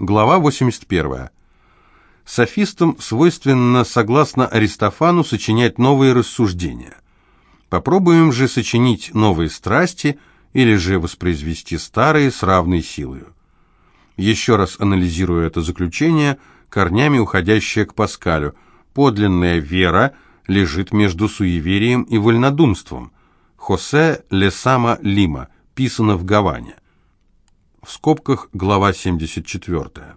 Глава 81. Софистам свойственно, согласно Аристофану, сочинять новые рассуждения. Попробуем же сочинить новые страсти или же воспроизвести старые с равной силой. Еще раз анализируя это заключение, корнями уходящее к Паскалю, подлинная вера лежит между суеверием и вольнодумством. Хосе Лесама Лима, писано в Гаване. В скобках глава 74.